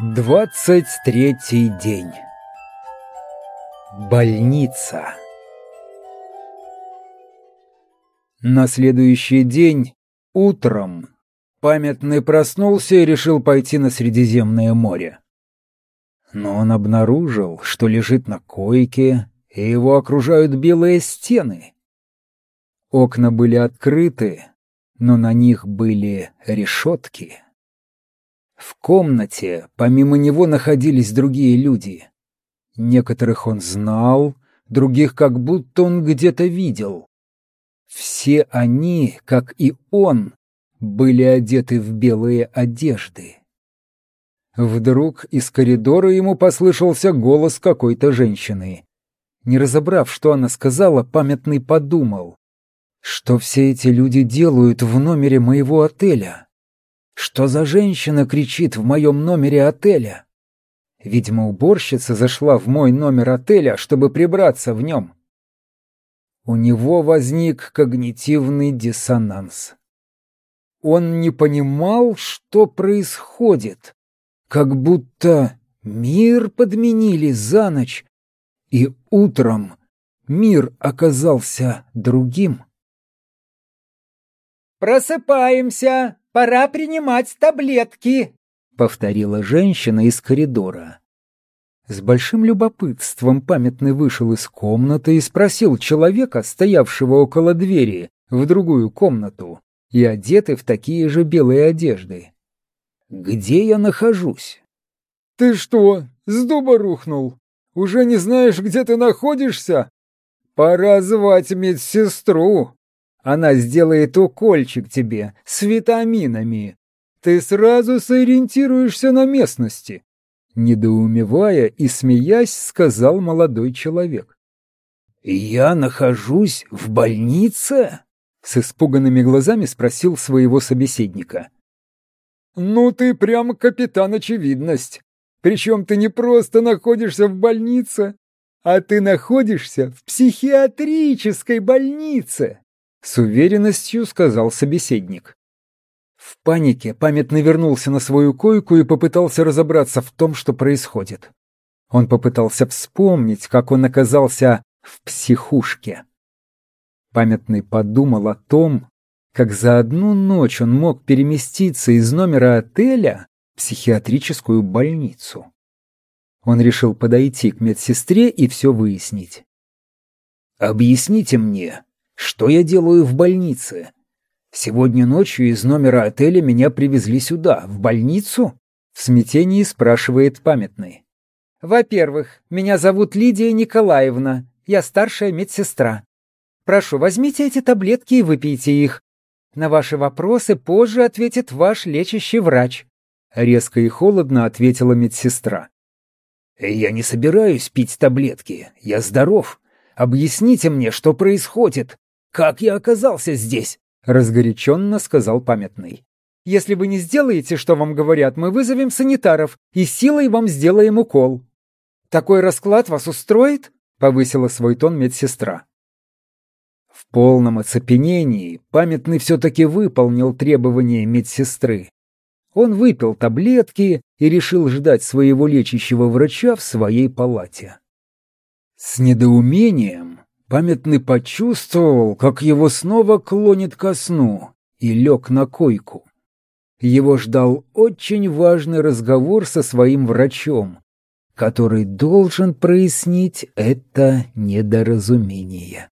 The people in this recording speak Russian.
Двадцать третий день. Больница. На следующий день, утром, памятный проснулся и решил пойти на Средиземное море. Но он обнаружил, что лежит на койке, и его окружают белые стены. Окна были открыты, но на них были решетки. В комнате помимо него находились другие люди. Некоторых он знал, других как будто он где-то видел. Все они, как и он, были одеты в белые одежды. Вдруг из коридора ему послышался голос какой-то женщины. Не разобрав, что она сказала, памятный подумал, что все эти люди делают в номере моего отеля. Что за женщина кричит в моем номере отеля? Видимо, уборщица зашла в мой номер отеля, чтобы прибраться в нем. У него возник когнитивный диссонанс. Он не понимал, что происходит, как будто мир подменили за ночь, и утром мир оказался другим. «Просыпаемся!» Пора принимать таблетки!» — повторила женщина из коридора. С большим любопытством памятный вышел из комнаты и спросил человека, стоявшего около двери, в другую комнату, и одетый в такие же белые одежды. «Где я нахожусь?» «Ты что, с дуба рухнул? Уже не знаешь, где ты находишься? Пора звать медсестру!» Она сделает укольчик тебе с витаминами. Ты сразу сориентируешься на местности. Недоумевая и смеясь, сказал молодой человек. «Я нахожусь в больнице?» С испуганными глазами спросил своего собеседника. «Ну ты прямо капитан очевидность. Причем ты не просто находишься в больнице, а ты находишься в психиатрической больнице. С уверенностью сказал собеседник. В панике памятный вернулся на свою койку и попытался разобраться в том, что происходит. Он попытался вспомнить, как он оказался в психушке. Памятный подумал о том, как за одну ночь он мог переместиться из номера отеля в психиатрическую больницу. Он решил подойти к медсестре и все выяснить. «Объясните мне, что я делаю в больнице? Сегодня ночью из номера отеля меня привезли сюда, в больницу? В смятении спрашивает памятный. Во-первых, меня зовут Лидия Николаевна. Я старшая медсестра. Прошу, возьмите эти таблетки и выпейте их. На ваши вопросы позже ответит ваш лечащий врач. Резко и холодно ответила медсестра. «Я не собираюсь пить таблетки. Я здоров. Объясните мне, что происходит. «Как я оказался здесь?» — разгоряченно сказал памятный. «Если вы не сделаете, что вам говорят, мы вызовем санитаров и силой вам сделаем укол». «Такой расклад вас устроит?» — повысила свой тон медсестра. В полном оцепенении памятный все-таки выполнил требования медсестры. Он выпил таблетки и решил ждать своего лечащего врача в своей палате. С недоумением Памятный почувствовал, как его снова клонит ко сну, и лег на койку. Его ждал очень важный разговор со своим врачом, который должен прояснить это недоразумение.